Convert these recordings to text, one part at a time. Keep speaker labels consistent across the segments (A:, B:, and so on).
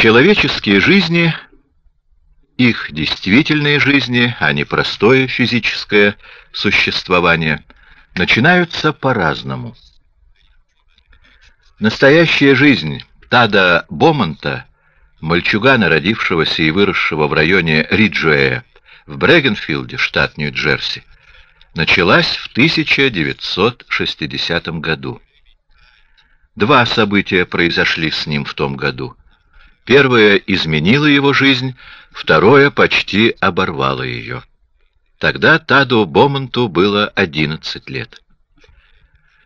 A: Человеческие жизни, их действительные жизни, а не простое физическое существование, начинаются по-разному. Настоящая жизнь Тада Бомонта, мальчугана, родившегося и выросшего в районе Риджуэя в Брэгенфилде, штат Нью-Джерси, началась в 1960 году. Два события произошли с ним в том году. Первое изменило его жизнь, второе почти оборвало ее. Тогда Таду Бомонту было 11 лет.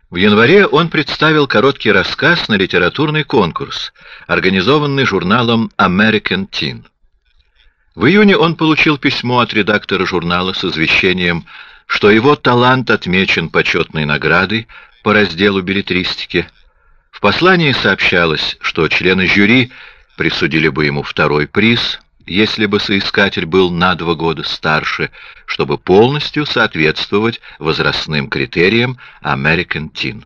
A: В январе он представил короткий рассказ на литературный конкурс, организованный журналом American Teen. В июне он получил письмо от редактора журнала с извещением, что его талант отмечен почетной наградой по разделу билетристики. В послании сообщалось, что члены жюри присудили бы ему второй приз, если бы соискатель был на два года старше, чтобы полностью соответствовать возрастным критериям American Teen.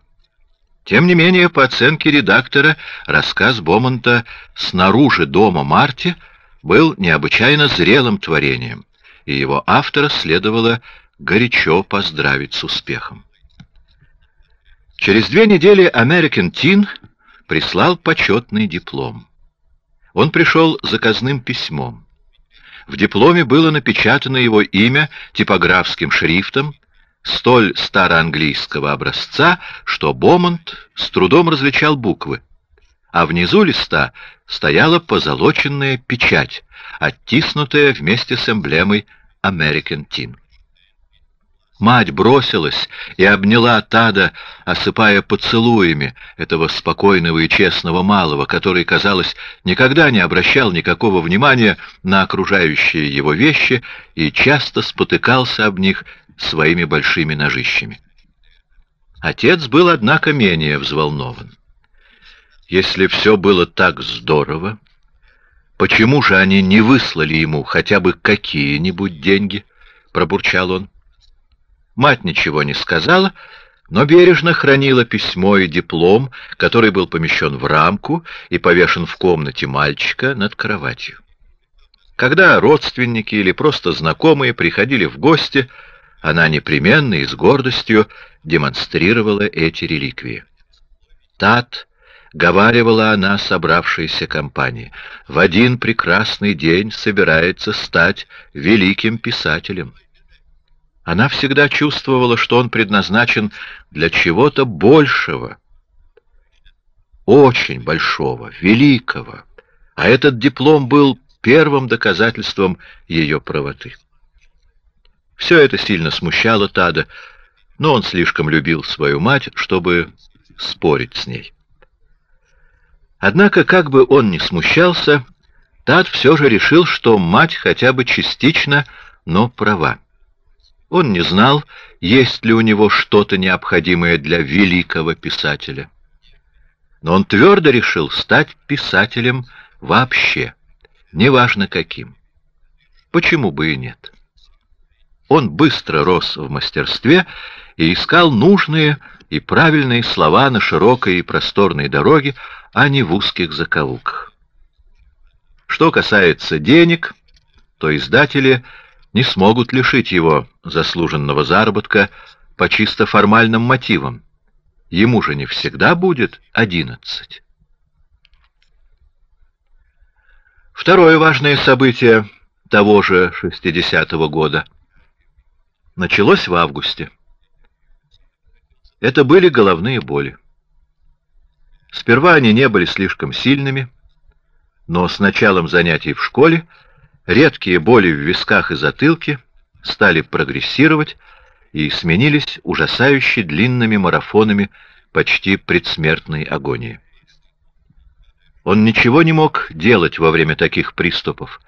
A: Тем не менее, по оценке редактора, рассказ Бомонта «Снаружи дома Марти» был необычайно зрелым творением, и его автора следовало горячо поздравить с успехом. Через две недели American Teen прислал почетный диплом. Он пришел заказным письмом. В дипломе было напечатано его имя типографским шрифтом, столь староанглийского образца, что Бомонт с трудом различал буквы а внизу листа стояла позолоченная печать, оттиснутая вместе с эмблемой American Teen. Мать бросилась и обняла Тада, осыпая поцелуями этого спокойного и честного малого, который, казалось, никогда не обращал никакого внимания на окружающие его вещи и часто спотыкался об них своими большими ножищами. Отец был, однако, менее взволнован. Если все было так здорово, почему же они не выслали ему хотя бы какие-нибудь деньги? Пробурчал он. Мать ничего не сказала, но бережно хранила письмо и диплом, который был помещен в рамку и повешен в комнате мальчика над кроватью. Когда родственники или просто знакомые приходили в гости, она непременно и с гордостью демонстрировала эти реликвии. Тат говаривала она собравшейся компании, в один прекрасный день собирается стать великим писателем. Она всегда чувствовала, что он предназначен для чего-то большего, очень большого, великого, а этот диплом был первым доказательством ее правоты. Все это сильно смущало Тада, но он слишком любил свою мать, чтобы спорить с ней. Однако, как бы он ни смущался, Тад все же решил, что мать хотя бы частично, но права. Он не знал, есть ли у него что-то необходимое для великого писателя. Но он твердо решил стать писателем вообще, неважно каким. Почему бы и нет? Он быстро рос в мастерстве и искал нужные и правильные слова на широкой и просторной дороге, а не в узких закоулках. Что касается денег, то издатели не смогут лишить его заслуженного заработка по чисто формальным мотивам. Ему же не всегда будет одиннадцать. Второе важное событие того же 60-го года началось в августе. Это были головные боли. Сперва они не были слишком сильными, но с началом занятий в школе редкие боли в висках и затылке стали прогрессировать и сменились ужасающе длинными марафонами почти предсмертной агонии. Он ничего не мог делать во время таких приступов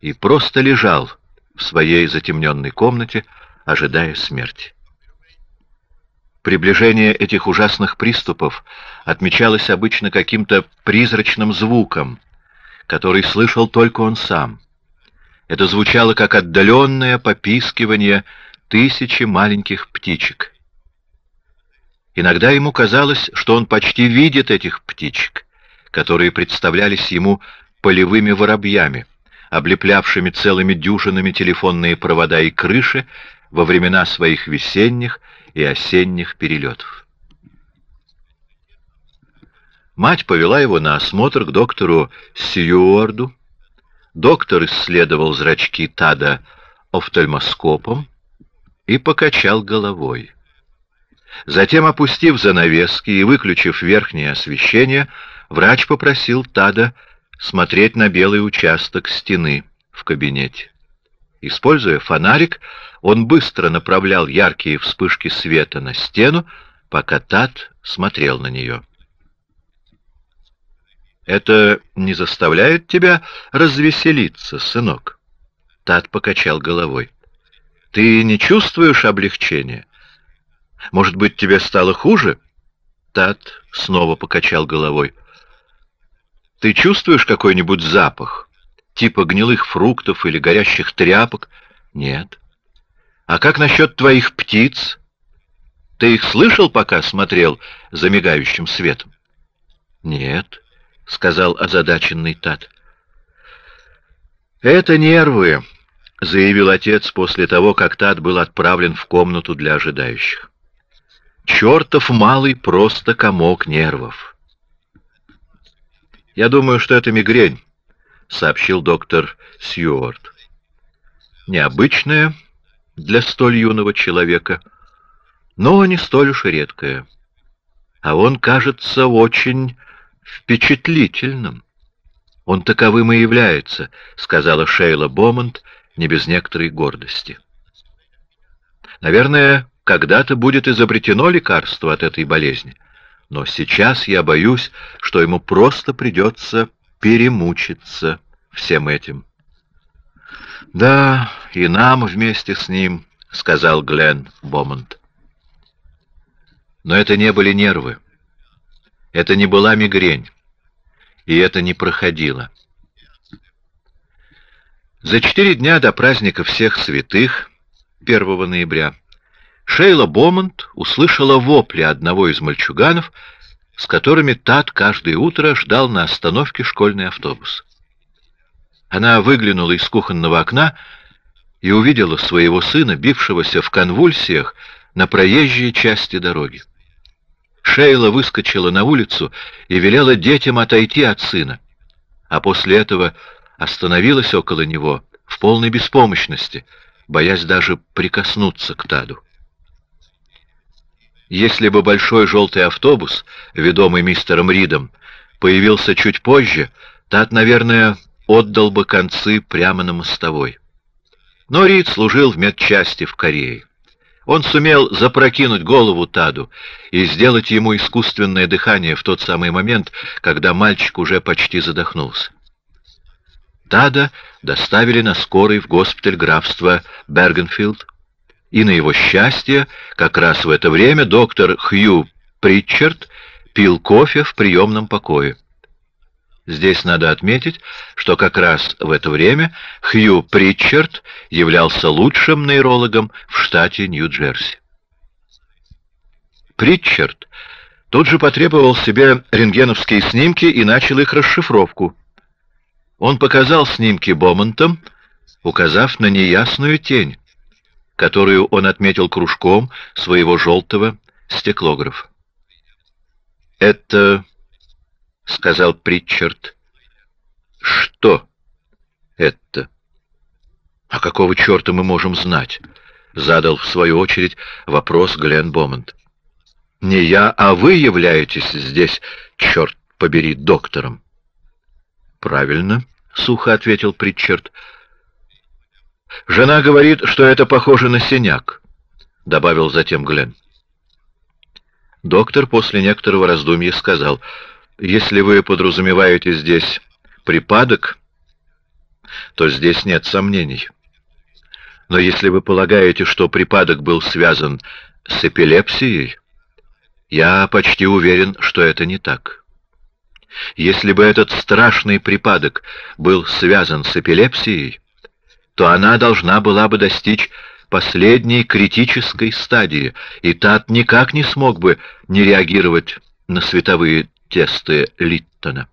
A: и просто лежал в своей затемненной комнате, ожидая смерти. Приближение этих ужасных приступов отмечалось обычно каким-то призрачным звуком, который слышал только он сам. Это звучало как отдаленное попискивание тысячи маленьких птичек. Иногда ему казалось, что он почти видит этих птичек, которые представлялись ему полевыми воробьями, облеплявшими целыми дюжинами телефонные провода и крыши во времена своих весенних и осенних перелетов. Мать повела его на осмотр к доктору Сьюарду. Доктор исследовал зрачки Тада офтальмоскопом и покачал головой. Затем, опустив занавески и выключив верхнее освещение, врач попросил Тада смотреть на белый участок стены в кабинете. Используя фонарик, он быстро направлял яркие вспышки света на стену, пока Тад смотрел на нее. «Это не заставляет тебя развеселиться, сынок?» Тад покачал головой. «Ты не чувствуешь облегчения? Может быть, тебе стало хуже?» Тад снова покачал головой. Ты чувствуешь какой-нибудь запах? Типа гнилых фруктов или горящих тряпок? Нет. А как насчет твоих птиц? Ты их слышал, пока смотрел за мигающим светом? Нет, — сказал озадаченный Тат. Это нервы, — заявил отец после того, как Тат был отправлен в комнату для ожидающих. Чертов малый просто комок нервов. «Я думаю, что это мигрень», — сообщил доктор Сьюарт. «Необычная для столь юного человека, но не столь уж и редкая. А он кажется очень впечатлительным». «Он таковым и является», — сказала Шейла Бомонд, не без некоторой гордости. «Наверное, когда-то будет изобретено лекарство от этой болезни но сейчас я боюсь, что ему просто придется перемучиться всем этим. «Да, и нам вместе с ним», — сказал Глен Бомонд. Но это не были нервы. Это не была мигрень. И это не проходило. За четыре дня до праздника всех святых, 1 ноября, Шейла Бомонд услышала вопли одного из мальчуганов, с которыми Тат каждое утро ждал на остановке школьный автобус. Она выглянула из кухонного окна и увидела своего сына, бившегося в конвульсиях на проезжей части дороги. Шейла выскочила на улицу и велела детям отойти от сына, а после этого остановилась около него в полной беспомощности, боясь даже прикоснуться к Таду. Если бы большой желтый автобус, ведомый мистером Ридом, появился чуть позже, Тат, наверное, отдал бы концы прямо на мостовой. Но Рид служил в медчасти в Корее. Он сумел запрокинуть голову Таду и сделать ему искусственное дыхание в тот самый момент, когда мальчик уже почти задохнулся. Тада доставили на скорой в госпиталь графства Бергенфилд, и на его счастье, как раз в это время доктор Хью Притчард пил кофе в приемном покое. Здесь надо отметить, что как раз в это время Хью Притчард являлся лучшим нейрологом в штате Нью-Джерси. Притчард тут же потребовал себе рентгеновские снимки и начал их расшифровку. Он показал снимки Бомонтом, указав на неясную тень, которую он отметил кружком своего желтого стеклографа. «Это...» — сказал Притчард. «Что это?» «А какого черта мы можем знать?» — задал в свою очередь вопрос Глен Бомонд. «Не я, а вы являетесь здесь, черт побери, доктором». «Правильно», — сухо ответил Притчард. «Жена говорит, что это похоже на синяк», — добавил затем Глен. Доктор после некоторого раздумья сказал, «Если вы подразумеваете здесь припадок, то здесь нет сомнений. Но если вы полагаете, что припадок был связан с эпилепсией, я почти уверен, что это не так. Если бы этот страшный припадок был связан с эпилепсией, то она должна была бы достичь последней критической стадии, и Тат никак не смог бы не реагировать на световые тесты Литтона.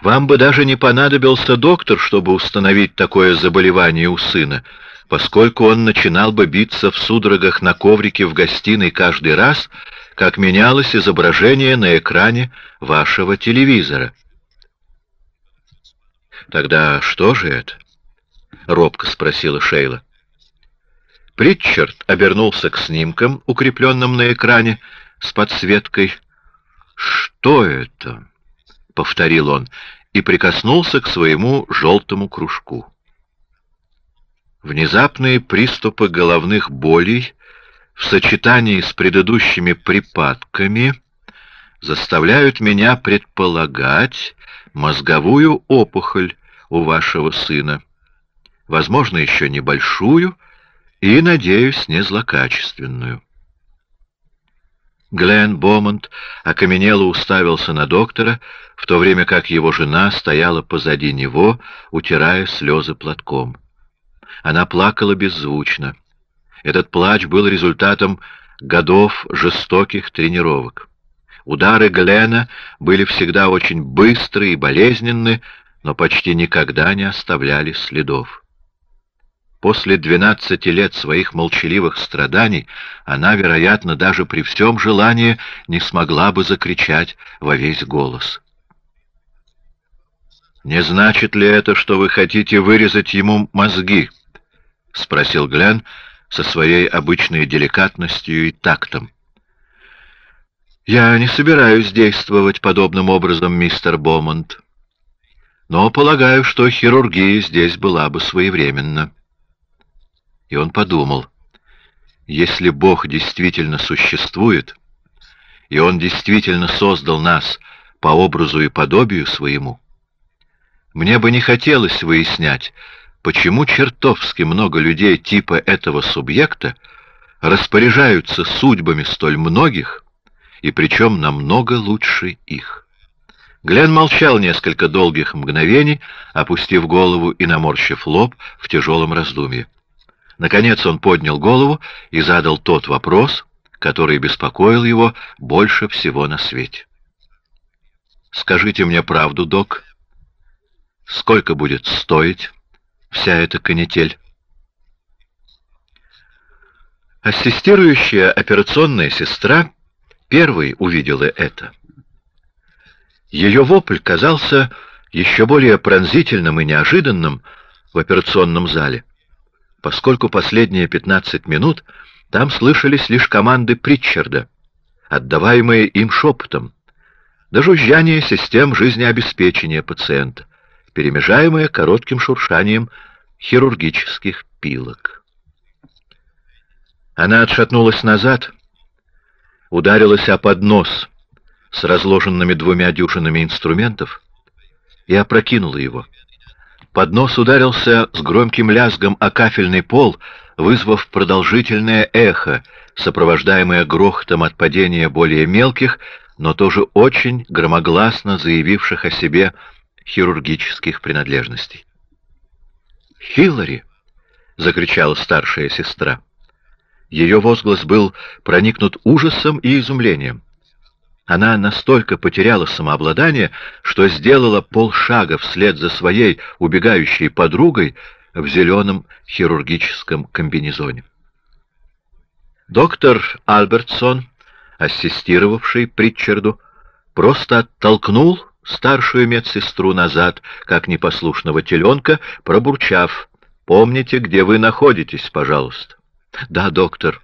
A: Вам бы даже не понадобился доктор, чтобы установить такое заболевание у сына, поскольку он начинал бы биться в судорогах на коврике в гостиной каждый раз, как менялось изображение на экране вашего телевизора. «Тогда что же это?» — робко спросила Шейла. Притчард обернулся к снимкам, укрепленным на экране, с подсветкой. «Что это?» — повторил он и прикоснулся к своему желтому кружку. Внезапные приступы головных болей в сочетании с предыдущими припадками заставляют меня предполагать мозговую опухоль у вашего сына, возможно, еще небольшую и, надеюсь, не злокачественную. Глен Бомонт окаменело уставился на доктора, в то время как его жена стояла позади него, утирая слезы платком. Она плакала беззвучно. Этот плач был результатом годов жестоких тренировок. Удары Глена были всегда очень быстрые и болезненны, но почти никогда не оставляли следов. После двенадцати лет своих молчаливых страданий она, вероятно, даже при всем желании не смогла бы закричать во весь голос. «Не значит ли это, что вы хотите вырезать ему мозги?» — спросил Глен со своей обычной деликатностью и тактом. «Я не собираюсь действовать подобным образом, мистер Бомонд, но полагаю, что хирургия здесь была бы своевременна». И он подумал, если Бог действительно существует, и Он действительно создал нас по образу и подобию своему, мне бы не хотелось выяснять, почему чертовски много людей типа этого субъекта распоряжаются судьбами столь многих, и причем намного лучше их. Глен молчал несколько долгих мгновений, опустив голову и наморщив лоб в тяжелом раздумье. Наконец он поднял голову и задал тот вопрос, который беспокоил его больше всего на свете. «Скажите мне правду, док. Сколько будет стоить вся эта канитель?» Ассистирующая операционная сестра первой увидела это. Ее вопль казался еще более пронзительным и неожиданным в операционном зале поскольку последние пятнадцать минут там слышались лишь команды Притчарда, отдаваемые им шепотом, до жужжания систем жизнеобеспечения пациента, перемежаемое коротким шуршанием хирургических пилок. Она отшатнулась назад, ударилась о поднос с разложенными двумя дюжинами инструментов и опрокинула его. Поднос ударился с громким лязгом о кафельный пол, вызвав продолжительное эхо, сопровождаемое грохотом от падения более мелких, но тоже очень громогласно заявивших о себе хирургических принадлежностей. «Хиллари!» — закричала старшая сестра. Ее возглас был проникнут ужасом и изумлением. Она настолько потеряла самообладание, что сделала полшага вслед за своей убегающей подругой в зеленом хирургическом комбинезоне. Доктор Альбертсон, ассистировавший Притчарду, просто оттолкнул старшую медсестру назад, как непослушного теленка, пробурчав «Помните, где вы находитесь, пожалуйста». «Да, доктор».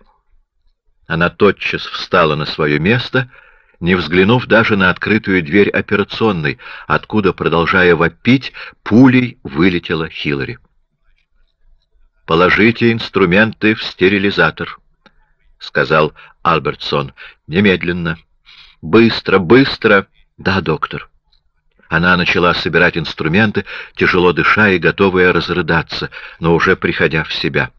A: Она тотчас встала на свое место — не взглянув даже на открытую дверь операционной, откуда, продолжая вопить, пулей вылетела Хиллари. «Положите инструменты в стерилизатор», — сказал Альбертсон. «Немедленно. Быстро, быстро!» «Да, доктор». Она начала собирать инструменты, тяжело дыша и готовая разрыдаться, но уже приходя в себя.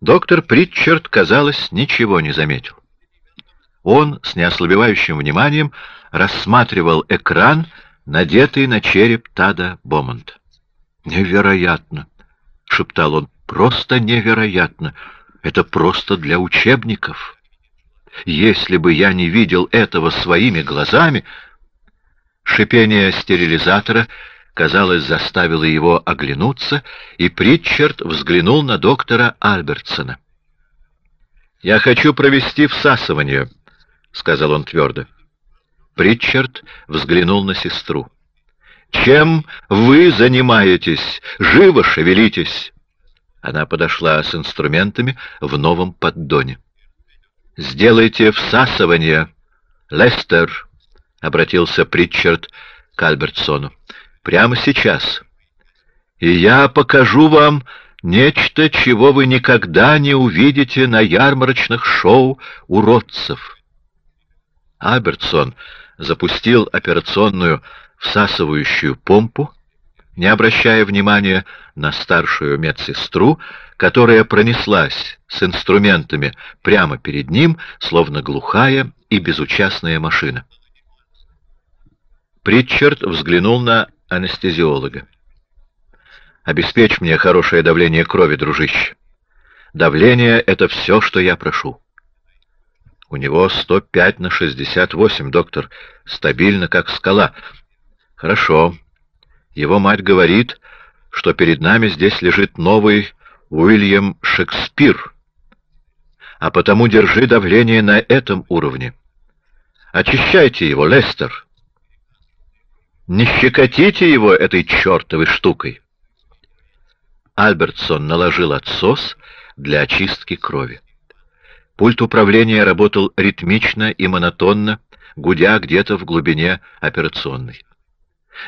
A: Доктор Притчард, казалось, ничего не заметил. Он с неослабевающим вниманием рассматривал экран, надетый на череп Тада Бомонт. «Невероятно!» — шептал он. «Просто невероятно! Это просто для учебников! Если бы я не видел этого своими глазами...» Шипение стерилизатора, казалось, заставило его оглянуться, и Притчард взглянул на доктора Альбертсона. «Я хочу провести всасывание», — сказал он твердо. Притчард взглянул на сестру. «Чем вы занимаетесь? Живо шевелитесь!» Она подошла с инструментами в новом поддоне. «Сделайте всасывание, Лестер!» — обратился Притчард к Альбертсону. «Прямо сейчас. И я покажу вам нечто, чего вы никогда не увидите на ярмарочных шоу уродцев». Альбертсон запустил операционную всасывающую помпу, не обращая внимания на старшую медсестру, которая пронеслась с инструментами прямо перед ним, словно глухая и безучастная машина. Притчард взглянул на анестезиолога. «Обеспечь мне хорошее давление крови, дружище. Давление — это все, что я прошу». «У него 105 на 68, доктор. Стабильно, как скала». «Хорошо. Его мать говорит, что перед нами здесь лежит новый Уильям Шекспир. А потому держи давление на этом уровне. Очищайте его, Лестер». Не щекотите его этой чертовой штукой. Альбертсон наложил отсос для очистки крови. Пульт управления работал ритмично и монотонно, гудя где-то в глубине операционной.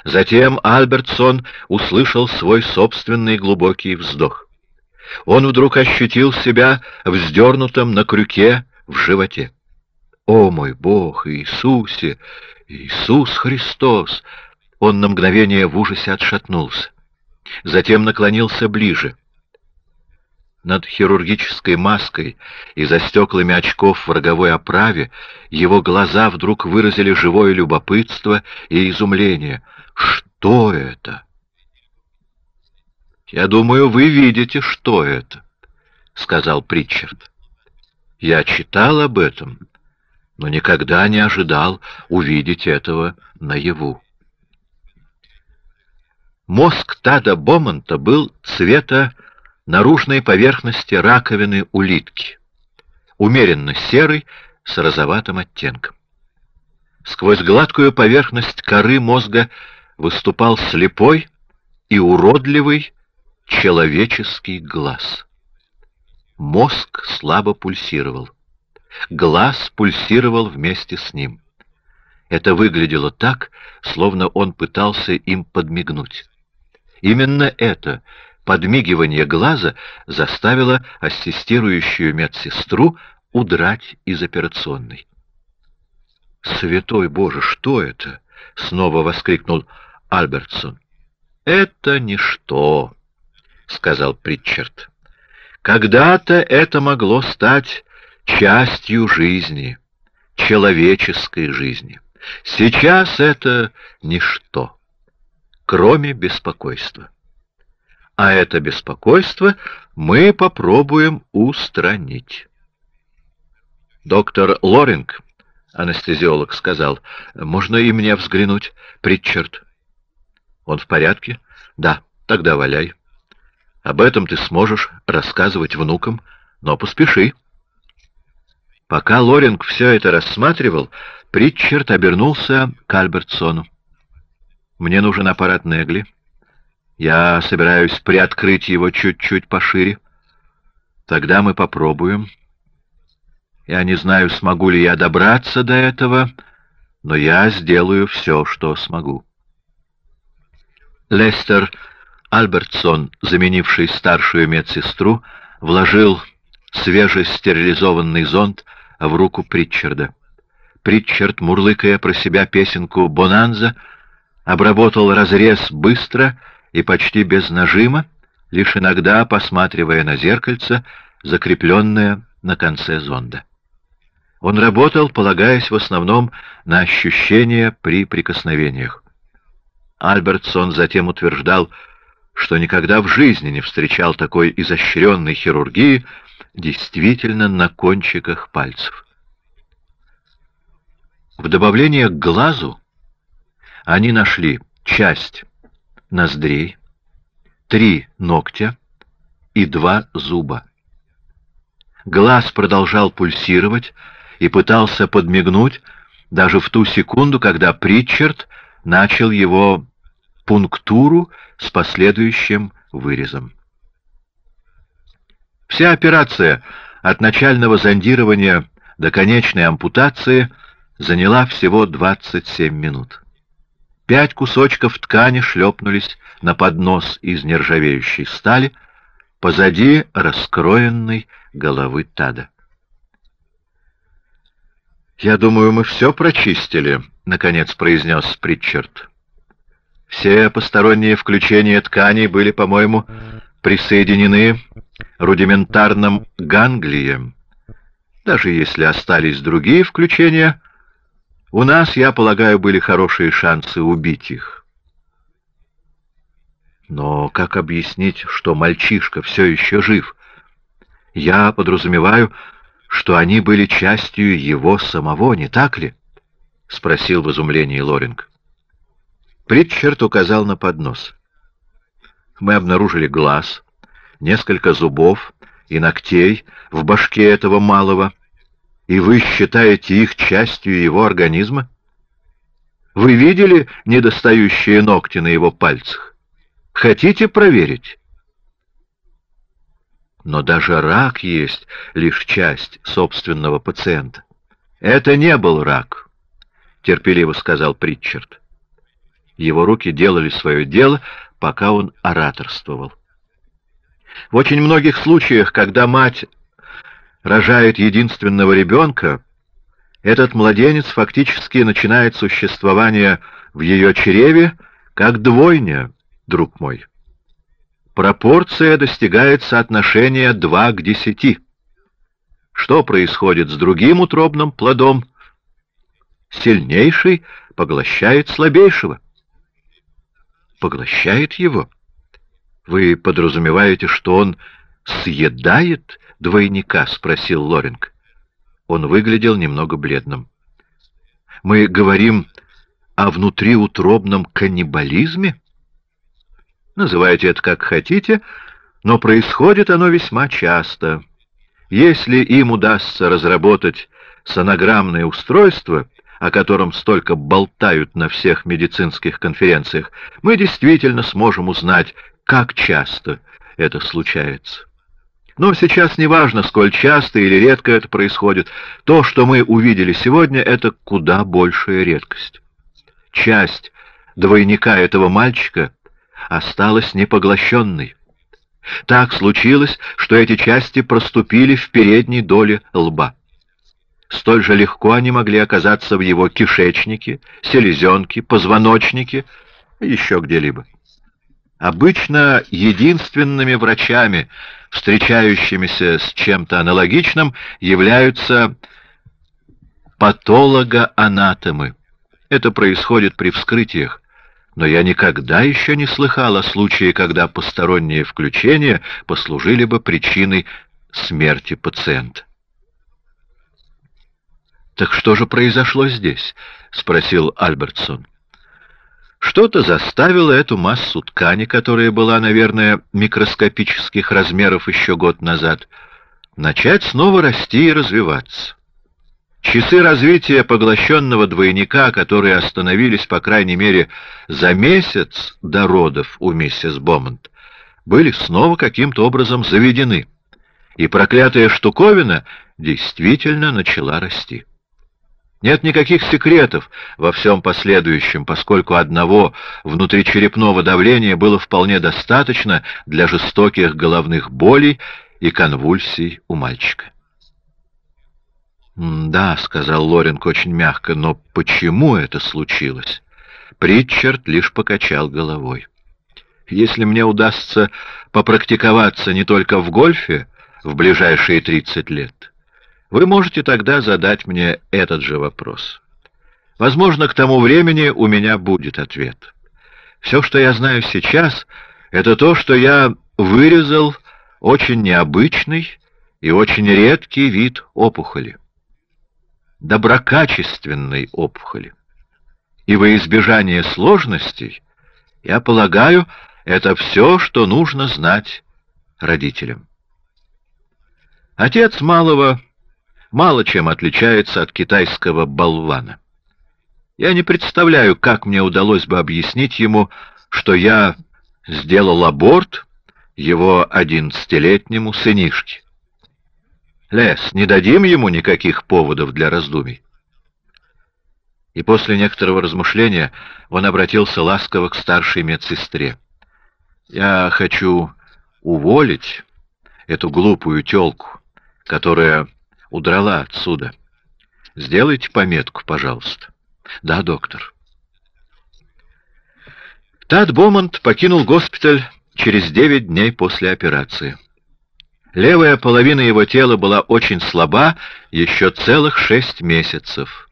A: Затем Альбертсон услышал свой собственный глубокий вздох. Он вдруг ощутил себя вздернутым на крюке в животе. «О мой Бог, Иисусе! Иисус Христос!» Он на мгновение в ужасе отшатнулся. Затем наклонился ближе. Над хирургической маской и за стеклами очков в роговой оправе его глаза вдруг выразили живое любопытство и изумление. «Что это?» «Я думаю, вы видите, что это», — сказал Притчард. «Я читал об этом, но никогда не ожидал увидеть этого наяву». Мозг Тада Бомонта был цвета наружной поверхности раковины улитки, умеренно серый с розоватым оттенком. Сквозь гладкую поверхность коры мозга выступал слепой и уродливый человеческий глаз. Мозг слабо пульсировал. Глаз пульсировал вместе с ним. Это выглядело так, словно он пытался им подмигнуть. Именно это подмигивание глаза заставило ассистирующую медсестру удрать из операционной. «Святой Боже, что это?» — снова воскликнул Альбертсон. «Это ничто», — сказал Притчард. «Когда-то это могло стать частью жизни, человеческой жизни. Сейчас это ничто» кроме беспокойства. А это беспокойство мы попробуем устранить. Доктор Лоринг, анестезиолог, сказал, можно и мне взглянуть, Притчард? Он в порядке? Да, тогда валяй. Об этом ты сможешь рассказывать внукам, но поспеши. Пока Лоринг все это рассматривал, Притчард обернулся к Альбертсону. Мне нужен аппарат Негли. Я собираюсь приоткрыть его чуть-чуть пошире. Тогда мы попробуем. Я не знаю, смогу ли я добраться до этого, но я сделаю все, что смогу. Лестер Альбертсон, заменивший старшую медсестру, вложил свежестерилизованный зонд в руку Притчарда. Притчард, мурлыкая про себя песенку «Бонанза», обработал разрез быстро и почти без нажима, лишь иногда посматривая на зеркальце, закрепленное на конце зонда. Он работал, полагаясь в основном на ощущения при прикосновениях. Альбертсон затем утверждал, что никогда в жизни не встречал такой изощренной хирургии действительно на кончиках пальцев. В добавление к глазу Они нашли часть ноздрей, три ногтя и два зуба. Глаз продолжал пульсировать и пытался подмигнуть даже в ту секунду, когда Притчард начал его пунктуру с последующим вырезом. Вся операция от начального зондирования до конечной ампутации заняла всего 27 минут. Пять кусочков ткани шлепнулись на поднос из нержавеющей стали позади раскроенной головы Тада. «Я думаю, мы все прочистили», — наконец произнес Притчард. «Все посторонние включения тканей были, по-моему, присоединены рудиментарным ганглием. Даже если остались другие включения, у нас, я полагаю, были хорошие шансы убить их. Но как объяснить, что мальчишка все еще жив? Я подразумеваю, что они были частью его самого, не так ли? — спросил в изумлении Лоринг. Притчард указал на поднос. Мы обнаружили глаз, несколько зубов и ногтей в башке этого малого, и вы считаете их частью его организма? Вы видели недостающие ногти на его пальцах? Хотите проверить? Но даже рак есть лишь часть собственного пациента. Это не был рак, терпеливо сказал Притчард. Его руки делали свое дело, пока он ораторствовал. В очень многих случаях, когда мать рожает единственного ребенка, этот младенец фактически начинает существование в ее чреве как двойня, друг мой. Пропорция достигает соотношения 2 к 10. Что происходит с другим утробным плодом? Сильнейший поглощает слабейшего. Поглощает его? Вы подразумеваете, что он съедает двойника? — спросил Лоринг. Он выглядел немного бледным. Мы говорим о внутриутробном каннибализме? Называйте это как хотите, но происходит оно весьма часто. Если им удастся разработать сонограммное устройство, о котором столько болтают на всех медицинских конференциях, мы действительно сможем узнать, как часто это случается. Но сейчас не важно, сколь часто или редко это происходит. То, что мы увидели сегодня, это куда большая редкость. Часть двойника этого мальчика осталась непоглощенной. Так случилось, что эти части проступили в передней доле лба. Столь же легко они могли оказаться в его кишечнике, селезенке, позвоночнике, еще где-либо. Обычно единственными врачами, встречающимися с чем-то аналогичным, являются патологоанатомы. Это происходит при вскрытиях, но я никогда еще не слыхал о случае, когда посторонние включения послужили бы причиной смерти пациента. «Так что же произошло здесь?» — спросил Альбертсон. Что-то заставило эту массу ткани, которая была, наверное, микроскопических размеров еще год назад, начать снова расти и развиваться. Часы развития поглощенного двойника, которые остановились, по крайней мере, за месяц до родов у миссис Бомонд, были снова каким-то образом заведены, и проклятая штуковина действительно начала расти. Нет никаких секретов во всем последующем, поскольку одного внутричерепного давления было вполне достаточно для жестоких головных болей и конвульсий у мальчика. «Да», — сказал Лоринг очень мягко, — «но почему это случилось?» Притчард лишь покачал головой. «Если мне удастся попрактиковаться не только в гольфе в ближайшие тридцать лет, вы можете тогда задать мне этот же вопрос. Возможно, к тому времени у меня будет ответ. Все, что я знаю сейчас, это то, что я вырезал очень необычный и очень редкий вид опухоли. Доброкачественной опухоли. И во избежание сложностей, я полагаю, это все, что нужно знать родителям. Отец малого мало чем отличается от китайского болвана. Я не представляю, как мне удалось бы объяснить ему, что я сделал аборт его одиннадцатилетнему сынишке. Лес, не дадим ему никаких поводов для раздумий. И после некоторого размышления он обратился ласково к старшей медсестре. «Я хочу уволить эту глупую тёлку, которая удрала отсюда. Сделайте пометку, пожалуйста». «Да, доктор». Тад Бомонт покинул госпиталь через девять дней после операции. Левая половина его тела была очень слаба еще целых шесть месяцев.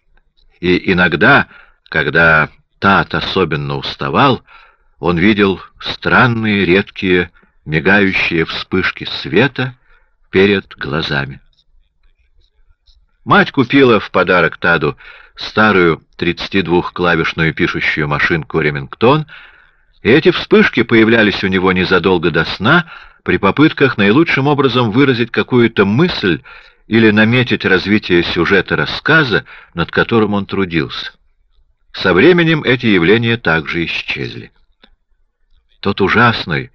A: И иногда, когда Тат особенно уставал, он видел странные редкие мигающие вспышки света перед глазами. Мать купила в подарок Таду старую 32-клавишную пишущую машинку «Ремингтон», и эти вспышки появлялись у него незадолго до сна при попытках наилучшим образом выразить какую-то мысль или наметить развитие сюжета рассказа, над которым он трудился. Со временем эти явления также исчезли. Тот ужасный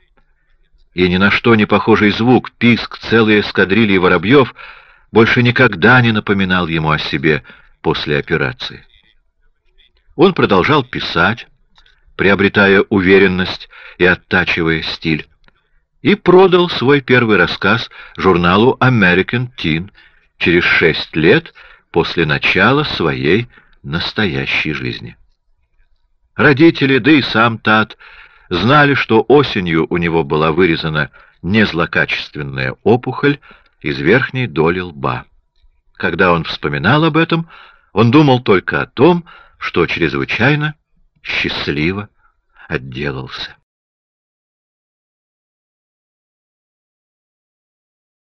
A: и ни на что не похожий звук, писк целой эскадрильи воробьев, больше никогда не напоминал ему о себе после операции. Он продолжал писать, приобретая уверенность и оттачивая стиль, и продал свой первый рассказ журналу American Teen через шесть лет после начала своей настоящей жизни. Родители, да и сам Тат, знали, что осенью у него была вырезана незлокачественная опухоль из верхней доли лба. Когда он вспоминал об этом, он думал только о том, что чрезвычайно счастливо отделался.